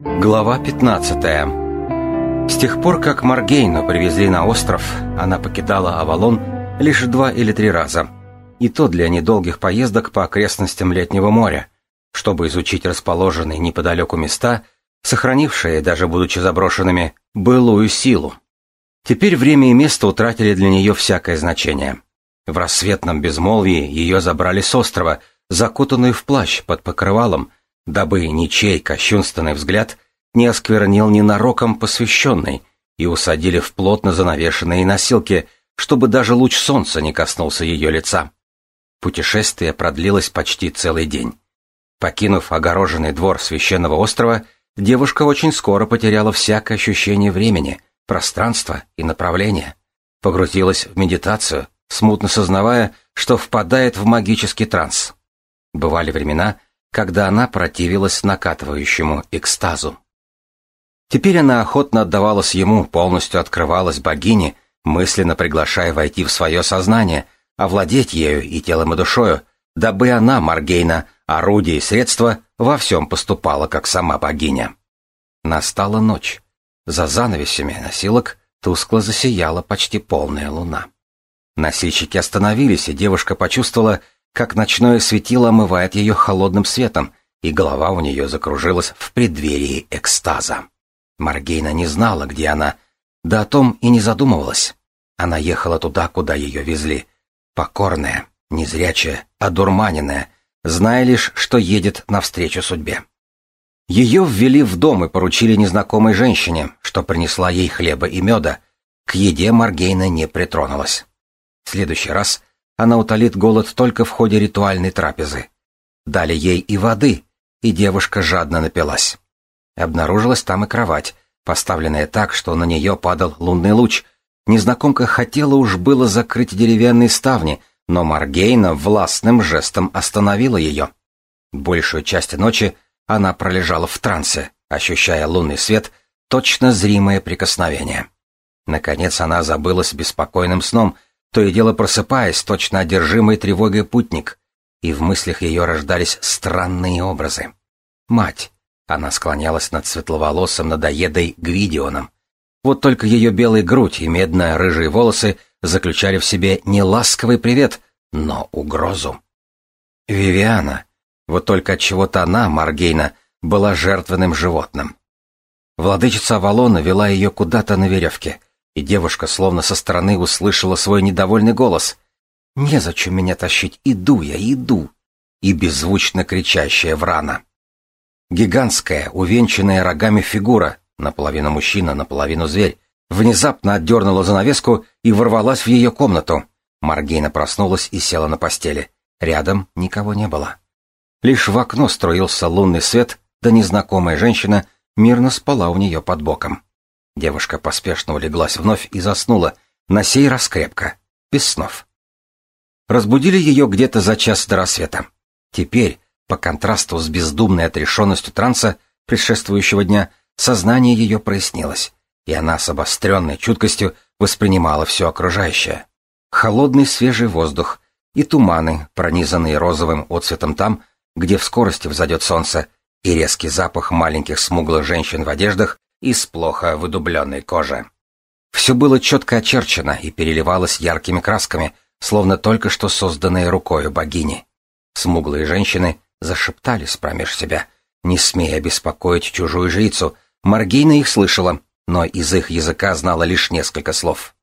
Глава 15 С тех пор, как Маргейну привезли на остров, она покидала Авалон лишь два или три раза, и то для недолгих поездок по окрестностям Летнего моря, чтобы изучить расположенные неподалеку места, сохранившие, даже будучи заброшенными, былую силу. Теперь время и место утратили для нее всякое значение. В рассветном безмолвии ее забрали с острова, закутанную в плащ под покрывалом, дабы ничей кощунственный взгляд не осквернил ненароком посвященный, и усадили в плотно занавешенные носилки, чтобы даже луч солнца не коснулся ее лица. Путешествие продлилось почти целый день. Покинув огороженный двор священного острова, девушка очень скоро потеряла всякое ощущение времени, пространства и направления. Погрузилась в медитацию, смутно сознавая, что впадает в магический транс. Бывали времена, когда она противилась накатывающему экстазу. Теперь она охотно отдавалась ему, полностью открывалась богине, мысленно приглашая войти в свое сознание, овладеть ею и телом и душою, дабы она, Маргейна, орудие и средство, во всем поступала, как сама богиня. Настала ночь. За занавесями носилок тускло засияла почти полная луна. Носильщики остановились, и девушка почувствовала, как ночное светило омывает ее холодным светом, и голова у нее закружилась в преддверии экстаза. Маргейна не знала, где она, да о том и не задумывалась. Она ехала туда, куда ее везли. Покорная, незрячая, одурманенная, зная лишь, что едет навстречу судьбе. Ее ввели в дом и поручили незнакомой женщине, что принесла ей хлеба и меда. К еде Маргейна не притронулась. В следующий раз она утолит голод только в ходе ритуальной трапезы. Дали ей и воды, и девушка жадно напилась. Обнаружилась там и кровать, поставленная так, что на нее падал лунный луч. Незнакомка хотела уж было закрыть деревянные ставни, но Маргейна властным жестом остановила ее. Большую часть ночи она пролежала в трансе, ощущая лунный свет, точно зримое прикосновение. Наконец она забылась беспокойным сном — то и дело просыпаясь, точно одержимый тревогой путник, и в мыслях ее рождались странные образы. Мать. Она склонялась над светловолосым надоедой Гвидионом. Вот только ее белая грудь и медно-рыжие волосы заключали в себе не ласковый привет, но угрозу. Вивиана. Вот только от чего-то она, Маргейна, была жертвенным животным. Владычица Авалона вела ее куда-то на веревке — и девушка словно со стороны услышала свой недовольный голос. «Незачем меня тащить, иду я, иду!» и беззвучно кричащая Врана. Гигантская, увенчанная рогами фигура, наполовину мужчина, наполовину зверь, внезапно отдернула занавеску и ворвалась в ее комнату. Маргейна проснулась и села на постели. Рядом никого не было. Лишь в окно струился лунный свет, да незнакомая женщина мирно спала у нее под боком. Девушка поспешно улеглась вновь и заснула, на сей раз крепко, без снов. Разбудили ее где-то за час до рассвета. Теперь, по контрасту с бездумной отрешенностью транса предшествующего дня, сознание ее прояснилось, и она с обостренной чуткостью воспринимала все окружающее. Холодный свежий воздух и туманы, пронизанные розовым отцветом там, где в скорости взойдет солнце, и резкий запах маленьких смуглых женщин в одеждах, из плохо выдубленной кожи. Все было четко очерчено и переливалось яркими красками, словно только что созданные рукою богини. Смуглые женщины зашептались промеж себя, не смея беспокоить чужую жрицу. Маргейна их слышала, но из их языка знала лишь несколько слов.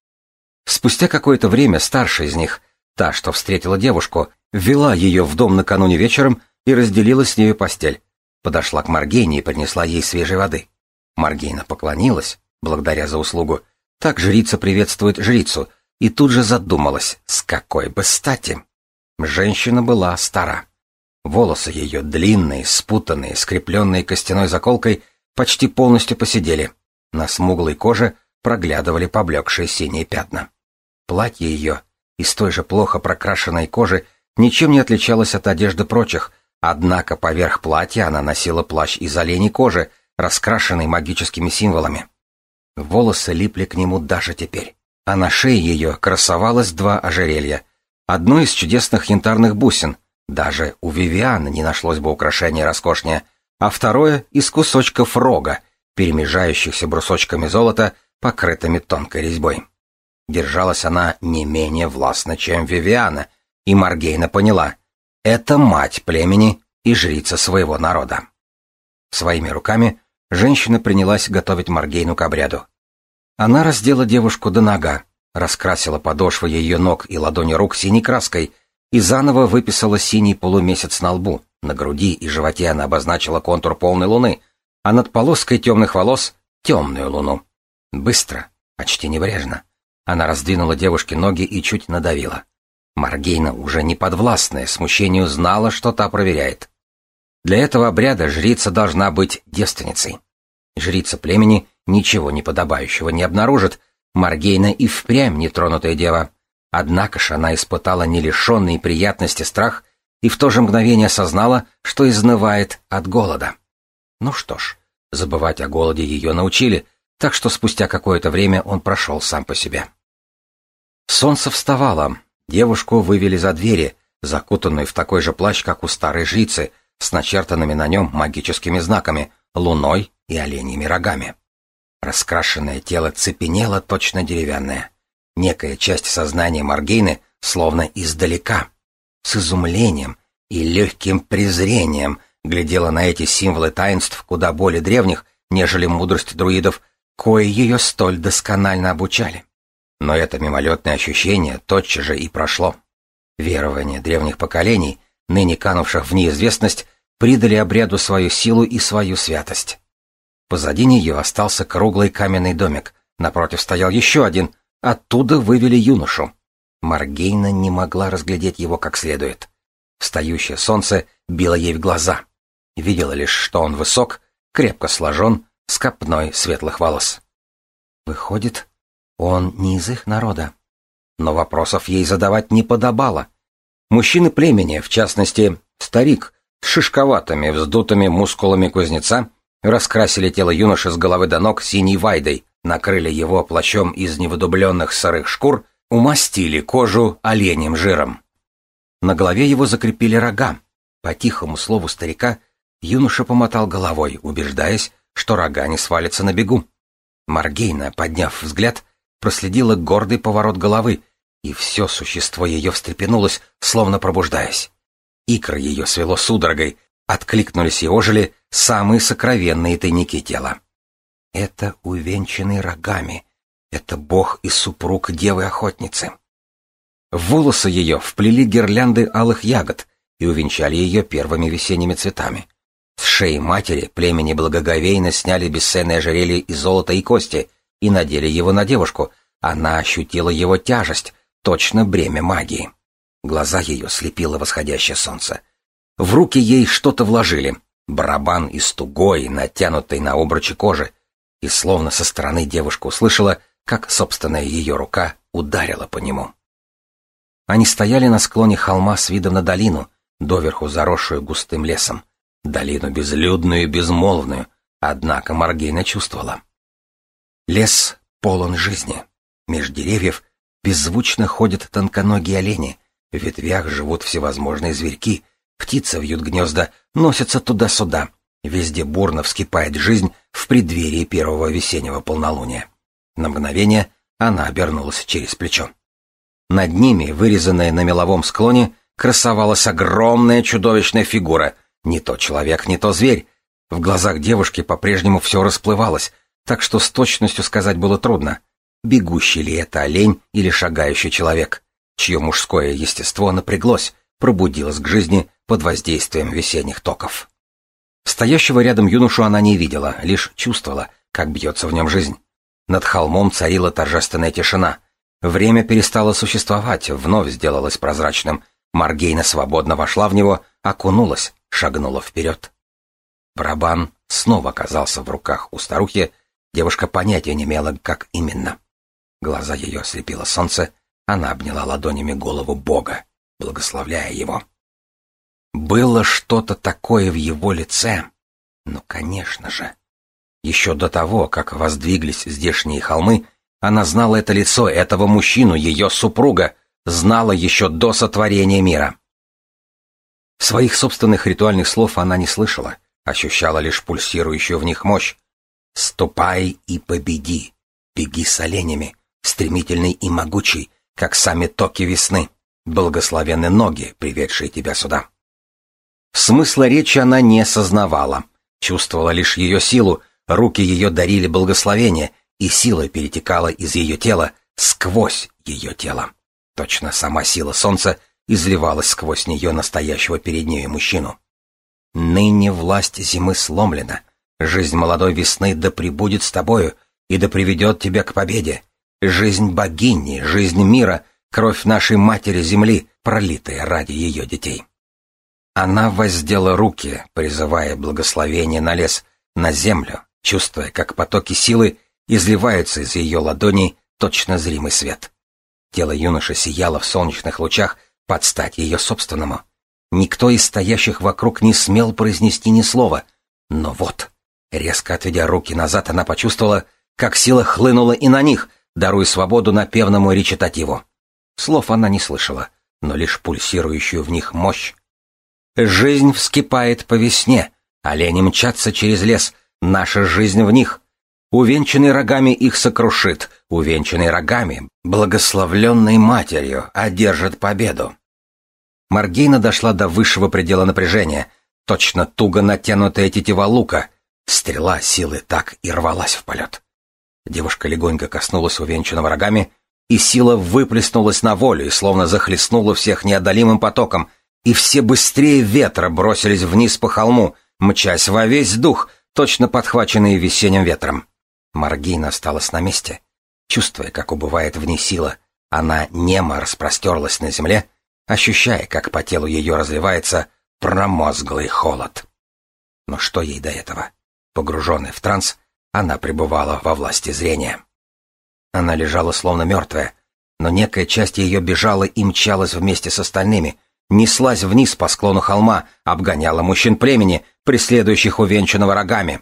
Спустя какое-то время старшая из них, та, что встретила девушку, ввела ее в дом накануне вечером и разделила с нею постель. Подошла к Маргейне и принесла ей свежей воды. Маргейна поклонилась, благодаря за услугу. Так жрица приветствует жрицу, и тут же задумалась, с какой бы стати. Женщина была стара. Волосы ее длинные, спутанные, скрепленные костяной заколкой, почти полностью посидели. На смуглой коже проглядывали поблекшие синие пятна. Платье ее из той же плохо прокрашенной кожи ничем не отличалось от одежды прочих, однако поверх платья она носила плащ из оленей кожи, раскрашенный магическими символами. Волосы липли к нему даже теперь, а на шее ее красовалось два ожерелья. Одно из чудесных янтарных бусин, даже у Вивианы не нашлось бы украшения роскошнее, а второе — из кусочков рога, перемежающихся брусочками золота, покрытыми тонкой резьбой. Держалась она не менее властно, чем Вивиана, и Маргейна поняла — это мать племени и жрица своего народа. Своими руками женщина принялась готовить Маргейну к обряду. Она раздела девушку до нога, раскрасила подошвы ее ног и ладони рук синей краской и заново выписала синий полумесяц на лбу, на груди и животе она обозначила контур полной луны, а над полоской темных волос — темную луну. Быстро, почти небрежно. Она раздвинула девушке ноги и чуть надавила. Маргейна, уже не подвластная смущению, знала, что та проверяет. Для этого обряда жрица должна быть девственницей. Жрица племени ничего неподобающего не обнаружит, Маргейна и впрямь нетронутая дева. Однако ж она испытала не лишенный приятности страх и в то же мгновение осознала, что изнывает от голода. Ну что ж, забывать о голоде ее научили, так что спустя какое-то время он прошел сам по себе. Солнце вставало, девушку вывели за двери, закутанную в такой же плащ, как у старой жрицы, с начертанными на нем магическими знаками, луной и оленьими рогами. Раскрашенное тело цепенело точно деревянное. Некая часть сознания Маргейны словно издалека, с изумлением и легким презрением глядела на эти символы таинств куда более древних, нежели мудрость друидов, кои ее столь досконально обучали. Но это мимолетное ощущение тотчас же и прошло. Верования древних поколений, ныне канувших в неизвестность, придали обряду свою силу и свою святость. Позади нее остался круглый каменный домик, напротив стоял еще один, оттуда вывели юношу. Маргейна не могла разглядеть его как следует. Встающее солнце било ей в глаза. Видела лишь, что он высок, крепко сложен, с копной светлых волос. Выходит, он не из их народа. Но вопросов ей задавать не подобало. Мужчины племени, в частности, старик, с шишковатыми, вздутыми мускулами кузнеца, раскрасили тело юноши с головы до ног синей вайдой, накрыли его плащом из невыдубленных сырых шкур, умастили кожу оленем жиром. На голове его закрепили рога. По тихому слову старика юноша помотал головой, убеждаясь, что рога не свалятся на бегу. Маргейна, подняв взгляд, проследила гордый поворот головы, и все существо ее встрепенулось, словно пробуждаясь. Икры ее свело судорогой, откликнулись и ожили самые сокровенные тайники тела. Это увенчанный рогами, это бог и супруг девы-охотницы. В волосы ее вплели гирлянды алых ягод и увенчали ее первыми весенними цветами. С шеи матери племени благоговейно сняли бесценное ожерелье из золота и кости и надели его на девушку. Она ощутила его тяжесть, точно бремя магии. Глаза ее слепило восходящее солнце. В руки ей что-то вложили. Барабан из тугой, натянутой на обручи кожи. И словно со стороны девушка услышала, как собственная ее рука ударила по нему. Они стояли на склоне холма с видом на долину, доверху заросшую густым лесом. Долину безлюдную и безмолвную, однако Маргейна чувствовала. Лес полон жизни. Меж деревьев беззвучно ходят тонконогие олени, в ветвях живут всевозможные зверьки, птицы вьют гнезда, носятся туда-сюда. Везде бурно вскипает жизнь в преддверии первого весеннего полнолуния. На мгновение она обернулась через плечо. Над ними, вырезанная на меловом склоне, красовалась огромная чудовищная фигура. Не то человек, не то зверь. В глазах девушки по-прежнему все расплывалось, так что с точностью сказать было трудно, бегущий ли это олень или шагающий человек, чье мужское естество напряглось, пробудилось к жизни под воздействием весенних токов. Стоящего рядом юношу она не видела, лишь чувствовала, как бьется в нем жизнь. Над холмом царила торжественная тишина. Время перестало существовать, вновь сделалось прозрачным. Маргейна свободно вошла в него, окунулась, шагнула вперед. Барабан снова оказался в руках у старухи, Девушка понятия не имела, как именно. Глаза ее ослепило солнце, она обняла ладонями голову Бога, благословляя его. Было что-то такое в его лице. Ну, конечно же. Еще до того, как воздвиглись здешние холмы, она знала это лицо этого мужчину, ее супруга, знала еще до сотворения мира. Своих собственных ритуальных слов она не слышала, ощущала лишь пульсирующую в них мощь. «Ступай и победи! Беги с оленями, стремительный и могучий, как сами токи весны. Благословенны ноги, приведшие тебя сюда». Смысла речи она не осознавала, чувствовала лишь ее силу, руки ее дарили благословение, и сила перетекала из ее тела сквозь ее тело. Точно сама сила солнца изливалась сквозь нее настоящего перед нею мужчину. Ныне власть зимы сломлена. Жизнь молодой весны да пребудет с тобою и да приведет тебя к победе. Жизнь богини, жизнь мира, кровь нашей матери земли, пролитая ради ее детей. Она воздела руки, призывая благословение на лес, на землю, чувствуя, как потоки силы изливаются из ее ладоней точно зримый свет. Тело юноши сияло в солнечных лучах под стать ее собственному. Никто из стоящих вокруг не смел произнести ни слова. Но вот, резко отведя руки назад, она почувствовала, как сила хлынула и на них, даруя свободу напевному речитативу. Слов она не слышала, но лишь пульсирующую в них мощь, Жизнь вскипает по весне, олени мчатся через лес, наша жизнь в них. Увенчанный рогами их сокрушит, увенчанный рогами, благословленной матерью, одержит победу. Маргейна дошла до высшего предела напряжения, точно туго натянутая тетива лука. Стрела силы так и рвалась в полет. Девушка легонько коснулась увенчанного рогами, и сила выплеснулась на волю и словно захлестнула всех неодолимым потоком, и все быстрее ветра бросились вниз по холму, мчась во весь дух, точно подхваченные весенним ветром. Маргина осталась на месте. Чувствуя, как убывает в ней сила, она немо распростерлась на земле, ощущая, как по телу ее разливается промозглый холод. Но что ей до этого? Погруженная в транс, она пребывала во власти зрения. Она лежала словно мертвая, но некая часть ее бежала и мчалась вместе с остальными, неслась вниз по склону холма, обгоняла мужчин племени, преследующих увенчанного рогами.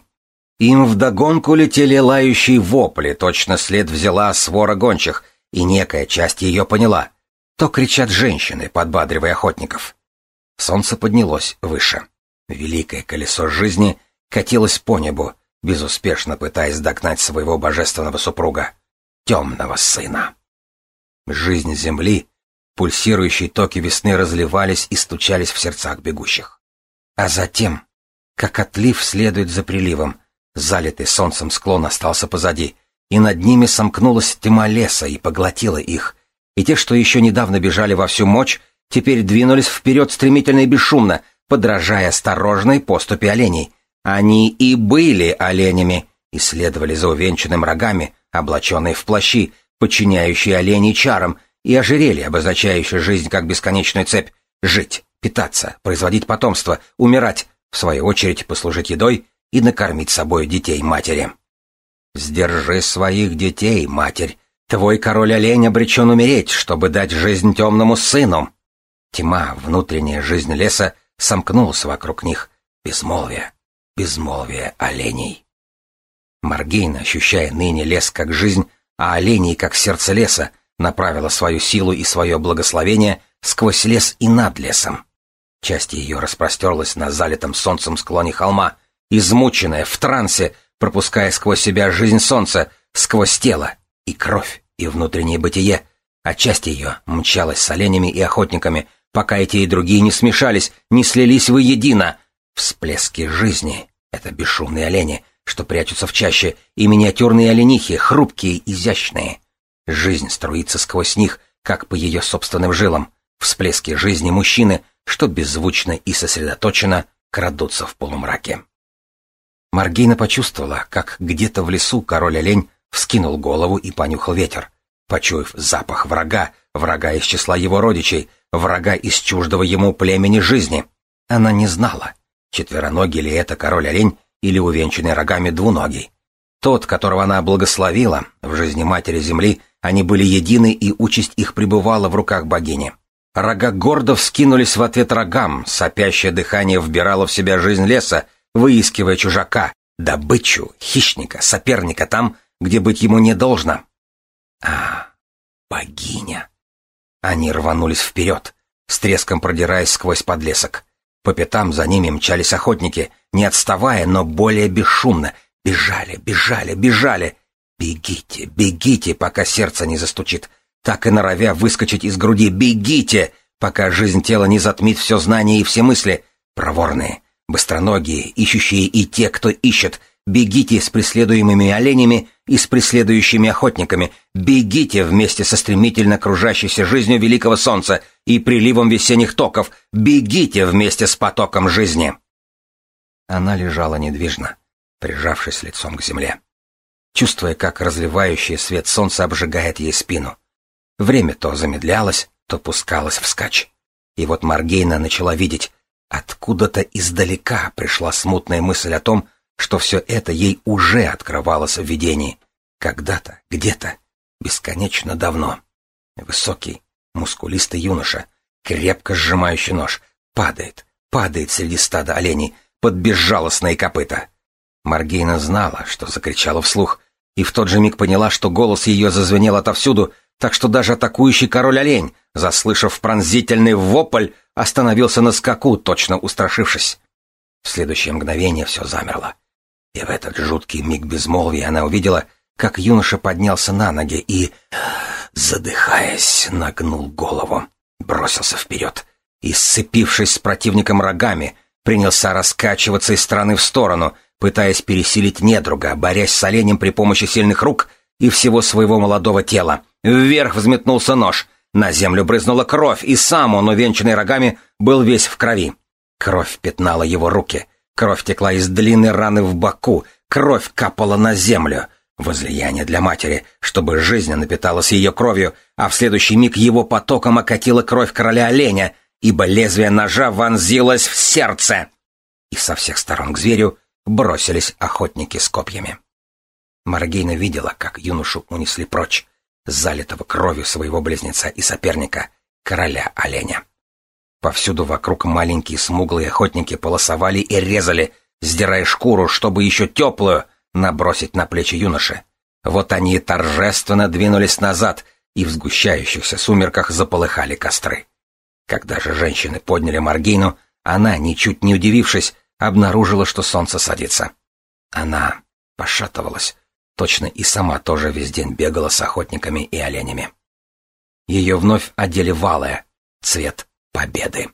Им вдогонку летели лающие вопли, точно след взяла свора гончих, и некая часть ее поняла. То кричат женщины, подбадривая охотников. Солнце поднялось выше. Великое колесо жизни катилось по небу, безуспешно пытаясь догнать своего божественного супруга, темного сына. Жизнь Земли Пульсирующие токи весны разливались и стучались в сердцах бегущих. А затем, как отлив следует за приливом, залитый солнцем склон остался позади, и над ними сомкнулась тьма леса и поглотила их, и те, что еще недавно бежали во всю мощь, теперь двинулись вперед стремительно и бесшумно, подражая осторожной поступи оленей. Они и были оленями, и следовали за увенчанным рогами, облаченные в плащи, подчиняющие оленей чарам, и ожерелье, обозначающее жизнь как бесконечную цепь, жить, питаться, производить потомство, умирать, в свою очередь послужить едой и накормить собой детей матери. Сдержи своих детей, матерь. Твой король-олень обречен умереть, чтобы дать жизнь темному сыну. Тьма, внутренняя жизнь леса, сомкнулась вокруг них. Безмолвие, безмолвие оленей. Маргейна, ощущая ныне лес как жизнь, а оленей как сердце леса, направила свою силу и свое благословение сквозь лес и над лесом. Часть ее распростерлась на залитом солнцем склоне холма, измученная, в трансе, пропуская сквозь себя жизнь солнца, сквозь тело и кровь, и внутреннее бытие, а часть ее мчалась с оленями и охотниками, пока эти и другие не смешались, не слились воедино. Всплески жизни — это бесшумные олени, что прячутся в чаще, и миниатюрные оленихи, хрупкие, изящные — Жизнь струится сквозь них, как по ее собственным жилам. Всплески жизни мужчины, что беззвучно и сосредоточенно крадутся в полумраке. Маргина почувствовала, как где-то в лесу король-олень вскинул голову и понюхал ветер. Почуяв запах врага, врага из числа его родичей, врага из чуждого ему племени жизни, она не знала, четвероногий ли это король-олень или увенчанный рогами двуногий. Тот, которого она благословила, в жизни Матери Земли они были едины, и участь их пребывала в руках богини. Рога гордо вскинулись в ответ рогам, сопящее дыхание вбирало в себя жизнь леса, выискивая чужака, добычу, хищника, соперника там, где быть ему не должно. А, богиня! Они рванулись вперед, с треском продираясь сквозь подлесок. По пятам за ними мчались охотники, не отставая, но более бесшумно. Бежали, бежали, бежали. Бегите, бегите, пока сердце не застучит. Так и норовя выскочить из груди. Бегите, пока жизнь тела не затмит все знание и все мысли. Проворные, быстроногие, ищущие и те, кто ищет — Бегите с преследуемыми оленями и с преследующими охотниками. Бегите вместе со стремительно кружащейся жизнью великого солнца и приливом весенних токов. Бегите вместе с потоком жизни. Она лежала недвижно, прижавшись лицом к земле, чувствуя, как разливающий свет солнца обжигает ей спину. Время то замедлялось, то пускалось вскачь. И вот Маргейна начала видеть, откуда-то издалека пришла смутная мысль о том, что все это ей уже открывалось в видении. Когда-то, где-то, бесконечно давно. Высокий, мускулистый юноша, крепко сжимающий нож, падает, падает среди стада оленей под безжалостные копыта. Маргейна знала, что закричала вслух, и в тот же миг поняла, что голос ее зазвенел отовсюду, так что даже атакующий король-олень, заслышав пронзительный вопль, остановился на скаку, точно устрашившись. В следующее мгновение все замерло. И в этот жуткий миг безмолвия она увидела, как юноша поднялся на ноги и, задыхаясь, нагнул голову, бросился вперед и, сцепившись с противником рогами, принялся раскачиваться из стороны в сторону, пытаясь пересилить недруга, борясь с оленем при помощи сильных рук и всего своего молодого тела. Вверх взметнулся нож, на землю брызнула кровь, и сам он, увенчанный рогами, был весь в крови. Кровь пятнала его руки — Кровь текла из длинной раны в боку, кровь капала на землю. Возлияние для матери, чтобы жизнь напиталась ее кровью, а в следующий миг его потоком окатила кровь короля оленя, ибо лезвие ножа вонзилось в сердце. И со всех сторон к зверю бросились охотники с копьями. Маргейна видела, как юношу унесли прочь, залитого кровью своего близнеца и соперника, короля оленя. Повсюду вокруг маленькие смуглые охотники полосовали и резали, сдирая шкуру, чтобы еще теплую набросить на плечи юноши. Вот они торжественно двинулись назад, и в сгущающихся сумерках заполыхали костры. Когда же женщины подняли Маргину, она, ничуть не удивившись, обнаружила, что солнце садится. Она пошатывалась, точно и сама тоже весь день бегала с охотниками и оленями. Ее вновь одели валая, цвет победы.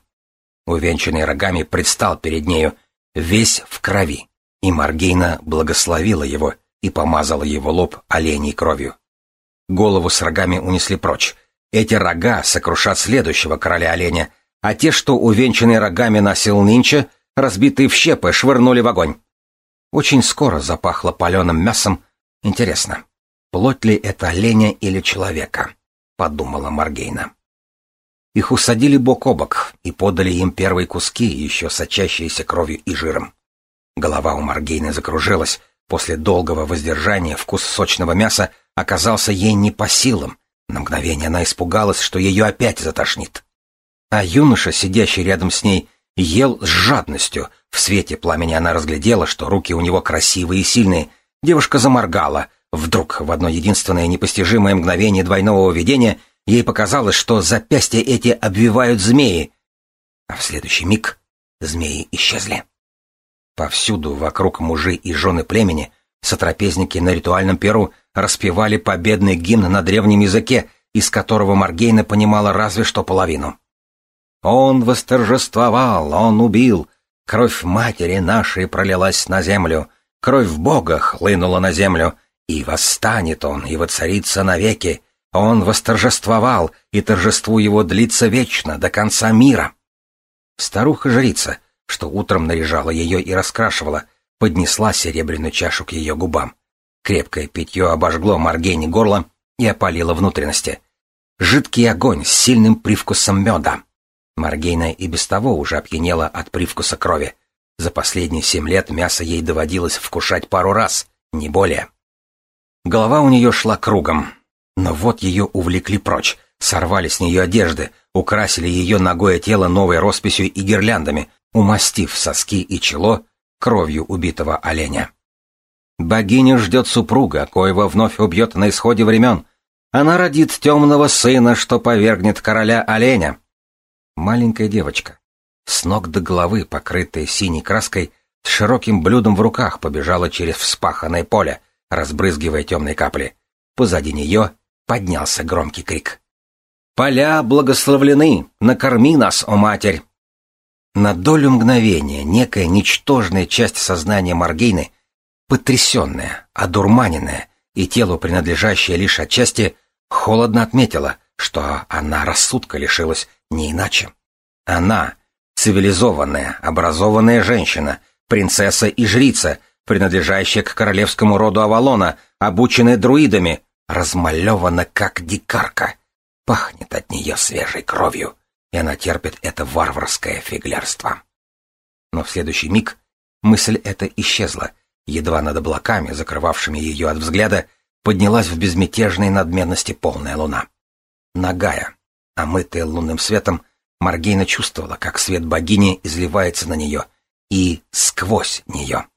Увенчанный рогами предстал перед нею, весь в крови, и Маргейна благословила его и помазала его лоб оленей кровью. Голову с рогами унесли прочь. Эти рога сокрушат следующего короля оленя, а те, что увенчанные рогами носил нынче, разбитые в щепы, швырнули в огонь. Очень скоро запахло паленым мясом. Интересно, плоть ли это оленя или человека? Подумала Маргейна. Их усадили бок о бок и подали им первые куски, еще сочащиеся кровью и жиром. Голова у Маргейны закружилась. После долгого воздержания вкус сочного мяса оказался ей не по силам. На мгновение она испугалась, что ее опять затошнит. А юноша, сидящий рядом с ней, ел с жадностью. В свете пламени она разглядела, что руки у него красивые и сильные. Девушка заморгала. Вдруг, в одно единственное непостижимое мгновение двойного видения — Ей показалось, что запястья эти обвивают змеи, а в следующий миг змеи исчезли. Повсюду, вокруг мужей и жены племени, сотрапезники на ритуальном перу распевали победный гимн на древнем языке, из которого Маргейна понимала разве что половину. «Он восторжествовал, он убил, кровь матери нашей пролилась на землю, кровь Бога хлынула на землю, и восстанет он, и воцарится навеки, он восторжествовал, и торжеству его длится вечно, до конца мира. Старуха-жрица, что утром наряжала ее и раскрашивала, поднесла серебряную чашу к ее губам. Крепкое питье обожгло Маргене горло и опалило внутренности. Жидкий огонь с сильным привкусом меда. Маргейна и без того уже опьянела от привкуса крови. За последние семь лет мясо ей доводилось вкушать пару раз, не более. Голова у нее шла кругом, но вот ее увлекли прочь, сорвали с нее одежды, украсили ее ногое тело новой росписью и гирляндами, умастив соски и чело кровью убитого оленя. Богиня ждет супруга, коего вновь убьет на исходе времен. Она родит темного сына, что повергнет короля оленя. Маленькая девочка, с ног до головы, покрытая синей краской, с широким блюдом в руках побежала через вспаханное поле, разбрызгивая темные капли. Позади нее поднялся громкий крик. «Поля благословлены! Накорми нас, о матерь!» На долю мгновения некая ничтожная часть сознания Маргейны, потрясенная, одурманенная и телу принадлежащая лишь отчасти, холодно отметила, что она рассудка лишилась не иначе. Она, цивилизованная, образованная женщина, принцесса и жрица, принадлежащая к королевскому роду Авалона, обученная друидами, размалевана как дикарка. Пахнет от нее свежей кровью, и она терпит это варварское фиглярство. Но в следующий миг мысль эта исчезла, едва над облаками, закрывавшими ее от взгляда, поднялась в безмятежной надменности полная луна. Нагая, омытая лунным светом, Маргейна чувствовала, как свет богини изливается на нее и сквозь нее.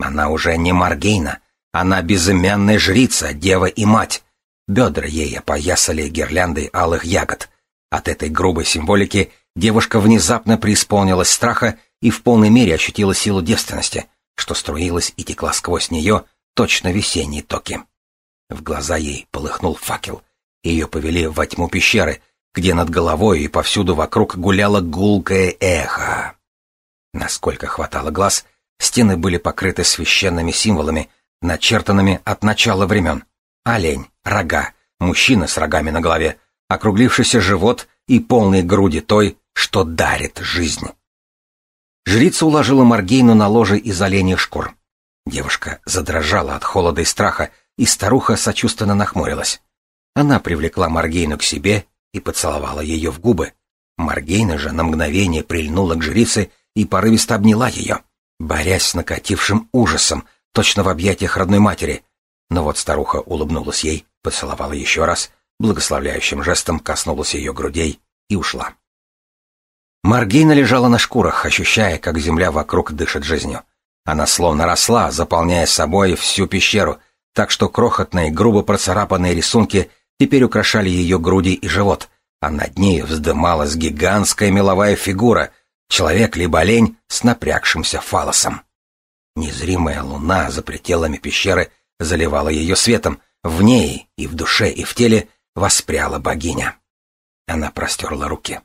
Она уже не Маргейна, она безымянная жрица, дева и мать. Бедра ей опоясали гирляндой алых ягод. От этой грубой символики девушка внезапно преисполнилась страха и в полной мере ощутила силу девственности, что струилась и текла сквозь нее точно весенние токи. В глаза ей полыхнул факел. Ее повели во тьму пещеры, где над головой и повсюду вокруг гуляло гулкое эхо. Насколько хватало глаз, стены были покрыты священными символами, начертанными от начала времен. Олень, рога, мужчина с рогами на голове, округлившийся живот и полные груди той, что дарит жизнь. Жрица уложила Маргейну на ложе из оленьих шкур. Девушка задрожала от холода и страха, и старуха сочувственно нахмурилась. Она привлекла Маргейну к себе и поцеловала ее в губы. Маргейна же на мгновение прильнула к жрице и порывисто обняла ее, борясь с накатившим ужасом, точно в объятиях родной матери. Но вот старуха улыбнулась ей, поцеловала еще раз, благословляющим жестом коснулась ее грудей и ушла. Маргейна лежала на шкурах, ощущая, как земля вокруг дышит жизнью. Она словно росла, заполняя собой всю пещеру, так что крохотные, грубо процарапанные рисунки теперь украшали ее груди и живот, а над ней вздымалась гигантская меловая фигура, человек либо олень с напрягшимся фалосом. Незримая луна за пределами пещеры заливала ее светом, в ней и в душе, и в теле воспряла богиня. Она простерла руки.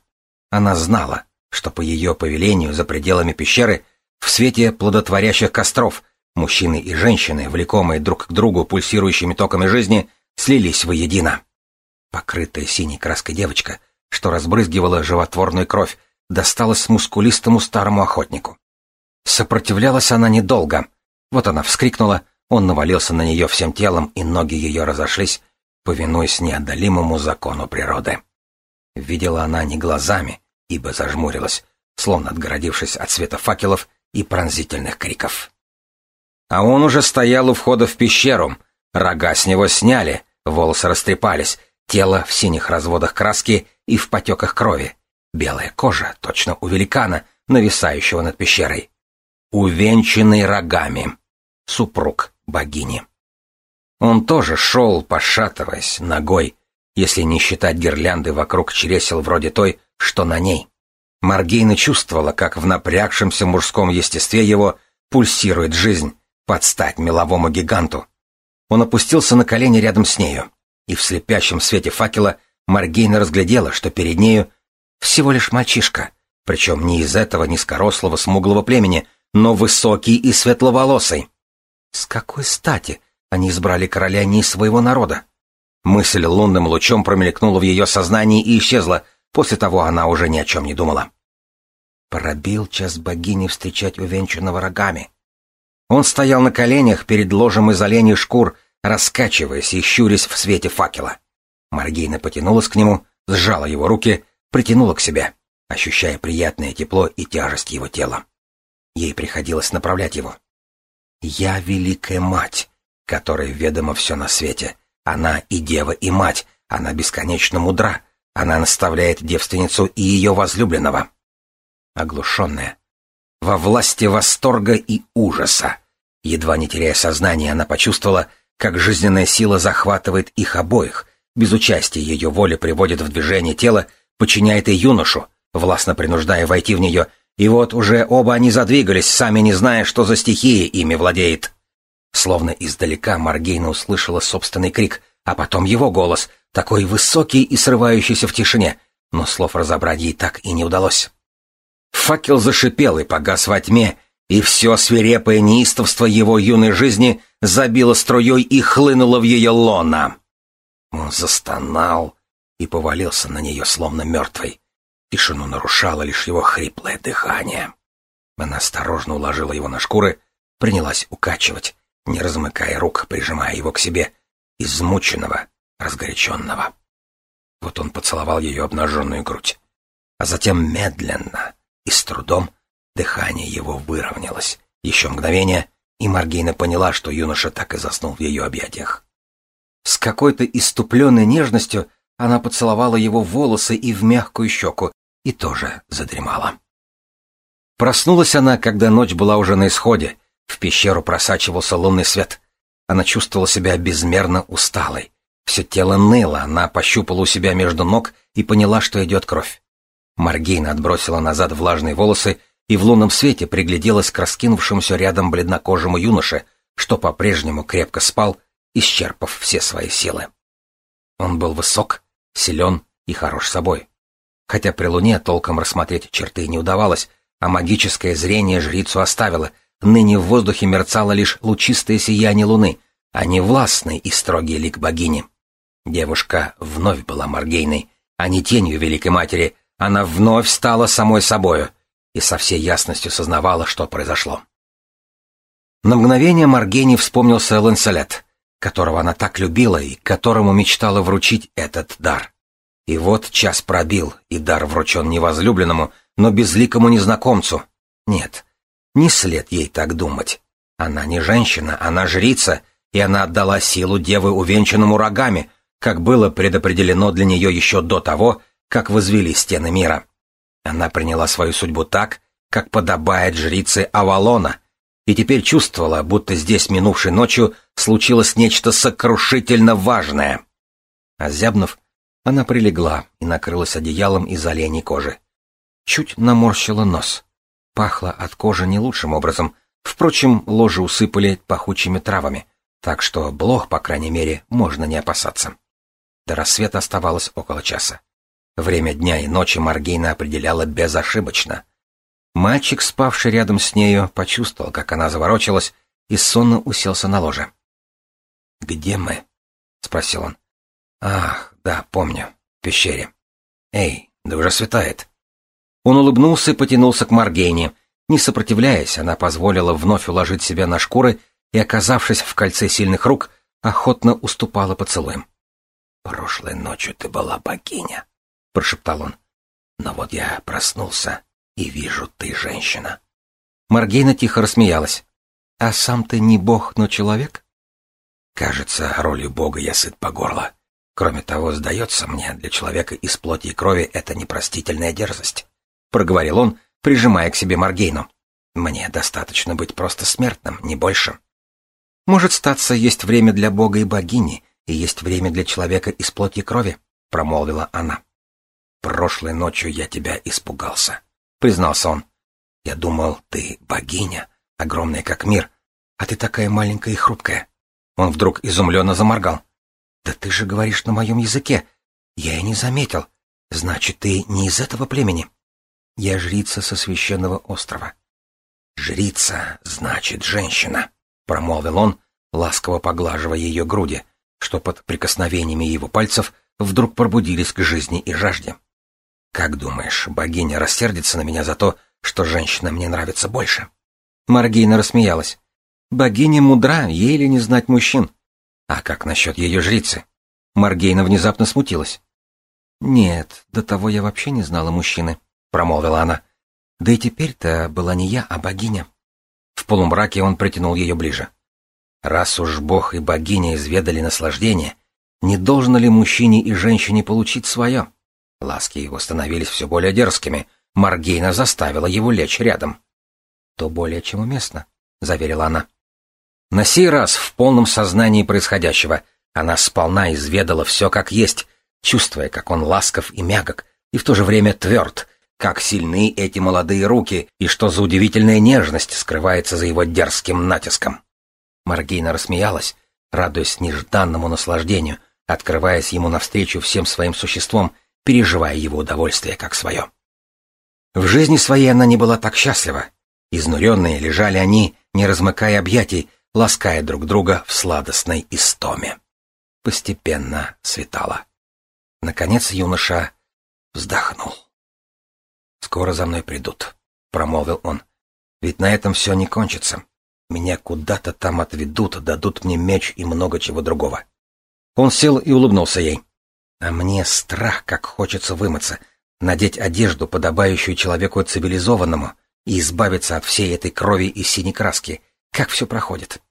Она знала, что по ее повелению за пределами пещеры, в свете плодотворящих костров, мужчины и женщины, влекомые друг к другу пульсирующими токами жизни, слились воедино. Покрытая синей краской девочка, что разбрызгивала животворную кровь, досталась мускулистому старому охотнику. Сопротивлялась она недолго. Вот она вскрикнула, он навалился на нее всем телом, и ноги ее разошлись, повинуясь неодолимому закону природы. Видела она не глазами, ибо зажмурилась, словно отгородившись от света факелов и пронзительных криков. А он уже стоял у входа в пещеру, рога с него сняли, волосы растрепались, тело в синих разводах краски и в потеках крови, белая кожа, точно у великана, нависающего над пещерой, увенчанный рогами, супруг богини. Он тоже шел, пошатываясь, ногой, если не считать гирлянды вокруг чресел вроде той, что на ней. Маргейна чувствовала, как в напрягшемся мужском естестве его пульсирует жизнь, под стать меловому гиганту. Он опустился на колени рядом с нею, и в слепящем свете факела Маргейна разглядела, что перед нею всего лишь мальчишка, причем не из этого низкорослого смуглого племени, но высокий и светловолосый. С какой стати они избрали короля не из своего народа? Мысль лунным лучом промелькнула в ее сознании и исчезла, после того она уже ни о чем не думала. Пробил час богини встречать увенчанного рогами. Он стоял на коленях перед ложем из оленей шкур, раскачиваясь и щурясь в свете факела. Маргейна потянулась к нему, сжала его руки, притянула к себе, ощущая приятное тепло и тяжесть его тела. Ей приходилось направлять его. «Я великая мать, которой ведомо все на свете. Она и дева, и мать, она бесконечно мудра, она наставляет девственницу и ее возлюбленного». Оглушенная, во власти восторга и ужаса, едва не теряя сознание, она почувствовала, как жизненная сила захватывает их обоих, без участия ее воли приводит в движение тело, подчиняет и юношу, властно принуждая войти в нее, И вот уже оба они задвигались, сами не зная, что за стихия ими владеет. Словно издалека Маргейна услышала собственный крик, а потом его голос, такой высокий и срывающийся в тишине, но слов разобрать ей так и не удалось. Факел зашипел и погас во тьме, и все свирепое неистовство его юной жизни забило струей и хлынуло в ее лона. Он застонал и повалился на нее, словно мертвый. Тишину нарушало лишь его хриплое дыхание. Она осторожно уложила его на шкуры, принялась укачивать, не размыкая рук, прижимая его к себе, измученного, разгоряченного. Вот он поцеловал ее обнаженную грудь, а затем медленно и с трудом дыхание его выровнялось. Еще мгновение, и Маргейна поняла, что юноша так и заснул в ее объятиях. С какой-то иступленной нежностью она поцеловала его волосы и в мягкую щеку, и тоже задремала. Проснулась она, когда ночь была уже на исходе, в пещеру просачивался лунный свет. Она чувствовала себя безмерно усталой. Все тело ныло, она пощупала у себя между ног и поняла, что идет кровь. Маргейна отбросила назад влажные волосы и в лунном свете пригляделась к раскинувшемуся рядом бледнокожему юноше, что по-прежнему крепко спал, исчерпав все свои силы. Он был высок, силен и хорош собой. Хотя при луне толком рассмотреть черты не удавалось, а магическое зрение жрицу оставило, ныне в воздухе мерцало лишь лучистое сияние луны, а не властный и строгий лик богини. Девушка вновь была Маргейной, а не тенью Великой Матери, она вновь стала самой собою и со всей ясностью сознавала, что произошло. На мгновение Маргейне вспомнился Ланселет, которого она так любила и которому мечтала вручить этот дар. И вот час пробил, и дар вручен не возлюбленному, но безликому незнакомцу. Нет, не след ей так думать. Она не женщина, она жрица, и она отдала силу девы увенчанному рогами, как было предопределено для нее еще до того, как возвели стены мира. Она приняла свою судьбу так, как подобает жрице Авалона, и теперь чувствовала, будто здесь минувшей ночью случилось нечто сокрушительно важное. Озябнув, она прилегла и накрылась одеялом из оленей кожи. Чуть наморщила нос. Пахло от кожи не лучшим образом. Впрочем, ложе усыпали пахучими травами, так что блох, по крайней мере, можно не опасаться. До рассвета оставалось около часа. Время дня и ночи Маргейна определяла безошибочно. Мальчик, спавший рядом с нею, почувствовал, как она заворочилась, и сонно уселся на ложе. «Где мы?» — спросил он. «Ах, да, помню. В пещере. Эй, да уже светает». Он улыбнулся и потянулся к Маргейне. Не сопротивляясь, она позволила вновь уложить себя на шкуры и, оказавшись в кольце сильных рук, охотно уступала поцелуем. «Прошлой ночью ты была богиня», — прошептал он. «Но вот я проснулся и вижу, ты женщина». Маргейна тихо рассмеялась. «А сам ты не бог, но человек?» «Кажется, ролью бога я сыт по горло. Кроме того, сдается мне, для человека из плоти и крови это непростительная дерзость», — проговорил он, прижимая к себе Маргейну. «Мне достаточно быть просто смертным, не больше». «Может, статься, есть время для бога и богини, и есть время для человека из плоти крови», — промолвила она. «Прошлой ночью я тебя испугался», — признался он. «Я думал, ты богиня, огромная как мир, а ты такая маленькая и хрупкая». Он вдруг изумленно заморгал. «Да ты же говоришь на моем языке. Я и не заметил. Значит, ты не из этого племени?» «Я жрица со священного острова». «Жрица, значит, женщина», — промолвил он, ласково поглаживая ее груди, что под прикосновениями его пальцев вдруг пробудились к жизни и жажде. «Как думаешь, богиня рассердится на меня за то, что женщина мне нравится больше?» Маргейна рассмеялась. «Богиня мудра, ей ли не знать мужчин?» «А как насчет ее жрицы?» Маргейна внезапно смутилась. «Нет, до того я вообще не знала мужчины», — промолвила она. «Да и теперь-то была не я, а богиня». В полумраке он притянул ее ближе. Раз уж бог и богиня изведали наслаждение, не должно ли мужчине и женщине получить свое? Ласки его становились все более дерзкими. Маргейна заставила его лечь рядом. «То более чем уместно», — заверила она. На сей раз, в полном сознании происходящего, она сполна изведала все как есть, чувствуя, как он ласков и мягок, и в то же время тверд, как сильны эти молодые руки и что за удивительная нежность скрывается за его дерзким натиском. Маргейна рассмеялась, радуясь нежданному наслаждению, открываясь ему навстречу всем своим существом, переживая его удовольствие как свое. В жизни своей она не была так счастлива. Изнуренные лежали они, не размыкая объятий, лаская друг друга в сладостной истоме. Постепенно светало. Наконец юноша вздохнул. «Скоро за мной придут», — промолвил он. «Ведь на этом все не кончится. Меня куда-то там отведут, дадут мне меч и много чего другого». Он сел и улыбнулся ей. «А мне страх, как хочется вымыться, надеть одежду, подобающую человеку цивилизованному, и избавиться от всей этой крови и синей краски. Как все проходит?»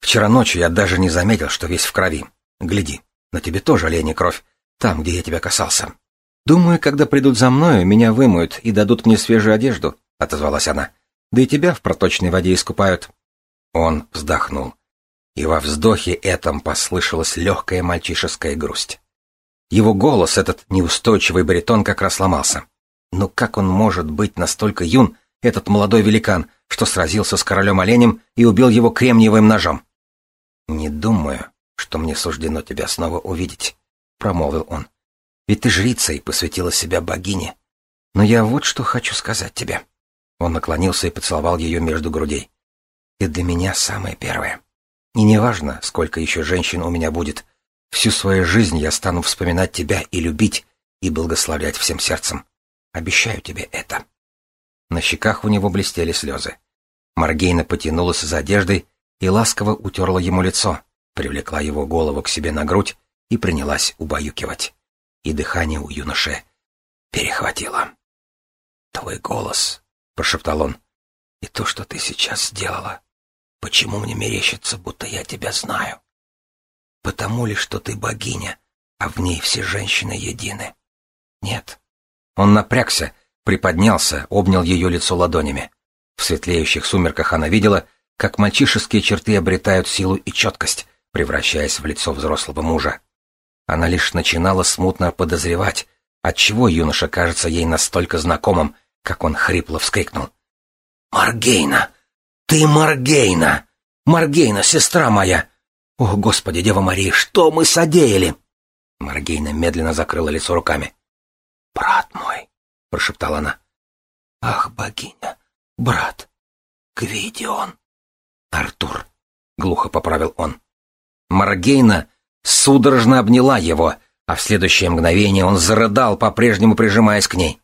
«Вчера ночью я даже не заметил, что весь в крови. Гляди, на тебе тоже оленя кровь, там, где я тебя касался». «Думаю, когда придут за мною, меня вымоют и дадут мне свежую одежду», — отозвалась она. «Да и тебя в проточной воде искупают». Он вздохнул. И во вздохе этом послышалась легкая мальчишеская грусть. Его голос, этот неустойчивый баритон, как раз ломался. Но как он может быть настолько юн, этот молодой великан, что сразился с королем-оленем и убил его кремниевым ножом? «Не думаю, что мне суждено тебя снова увидеть», — промолвил он. Ведь ты жрица и посвятила себя богине. Но я вот что хочу сказать тебе. Он наклонился и поцеловал ее между грудей. Ты для меня самая первая. И неважно, сколько еще женщин у меня будет, всю свою жизнь я стану вспоминать тебя и любить, и благословлять всем сердцем. Обещаю тебе это. На щеках у него блестели слезы. Маргейна потянулась за одеждой и ласково утерла ему лицо, привлекла его голову к себе на грудь и принялась убаюкивать и дыхание у юноши перехватило. «Твой голос», — прошептал он, — «и то, что ты сейчас сделала. Почему мне мерещится, будто я тебя знаю? Потому ли, что ты богиня, а в ней все женщины едины? Нет». Он напрягся, приподнялся, обнял ее лицо ладонями. В светлеющих сумерках она видела, как мальчишеские черты обретают силу и четкость, превращаясь в лицо взрослого мужа. Она лишь начинала смутно подозревать, отчего юноша кажется ей настолько знакомым, как он хрипло вскрикнул. «Маргейна! Ты Маргейна! Маргейна, сестра моя! О, Господи, Дева Мария, что мы содеяли!» Маргейна медленно закрыла лицо руками. «Брат мой!» — прошептала она. «Ах, богиня! Брат! Гвидион!» «Артур!» — глухо поправил он. Маргейна судорожно обняла его, а в следующее мгновение он зарыдал, по-прежнему прижимаясь к ней.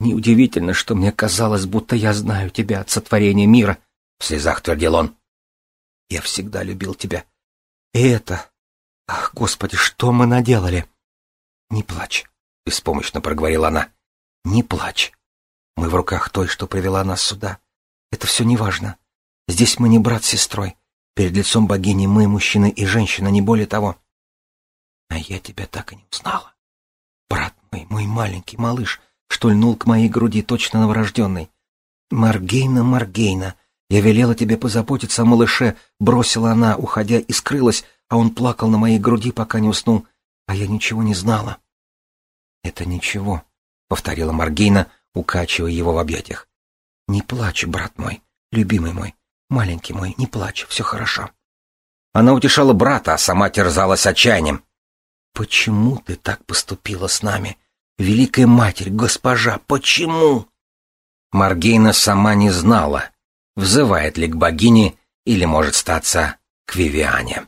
«Неудивительно, что мне казалось, будто я знаю тебя от сотворения мира», — в слезах твердил он. «Я всегда любил тебя. И это... Ах, Господи, что мы наделали!» «Не плачь», — беспомощно проговорила она. «Не плачь. Мы в руках той, что привела нас сюда. Это все неважно. Здесь мы не брат с сестрой. Перед лицом богини мы, мужчина и женщина, не более того. А я тебя так и не узнала. Брат мой, мой маленький малыш, что льнул к моей груди точно новорожденный. Маргейна, Маргейна, я велела тебе позаботиться о малыше, бросила она, уходя, и скрылась, а он плакал на моей груди, пока не уснул, а я ничего не знала. Это ничего, повторила Маргейна, укачивая его в объятиях. Не плачь, брат мой, любимый мой. «Маленький мой, не плачь, все хорошо». Она утешала брата, а сама терзалась отчаянием. «Почему ты так поступила с нами? Великая Матерь, госпожа, почему?» Маргейна сама не знала, взывает ли к богине или, может статься, к Вивиане.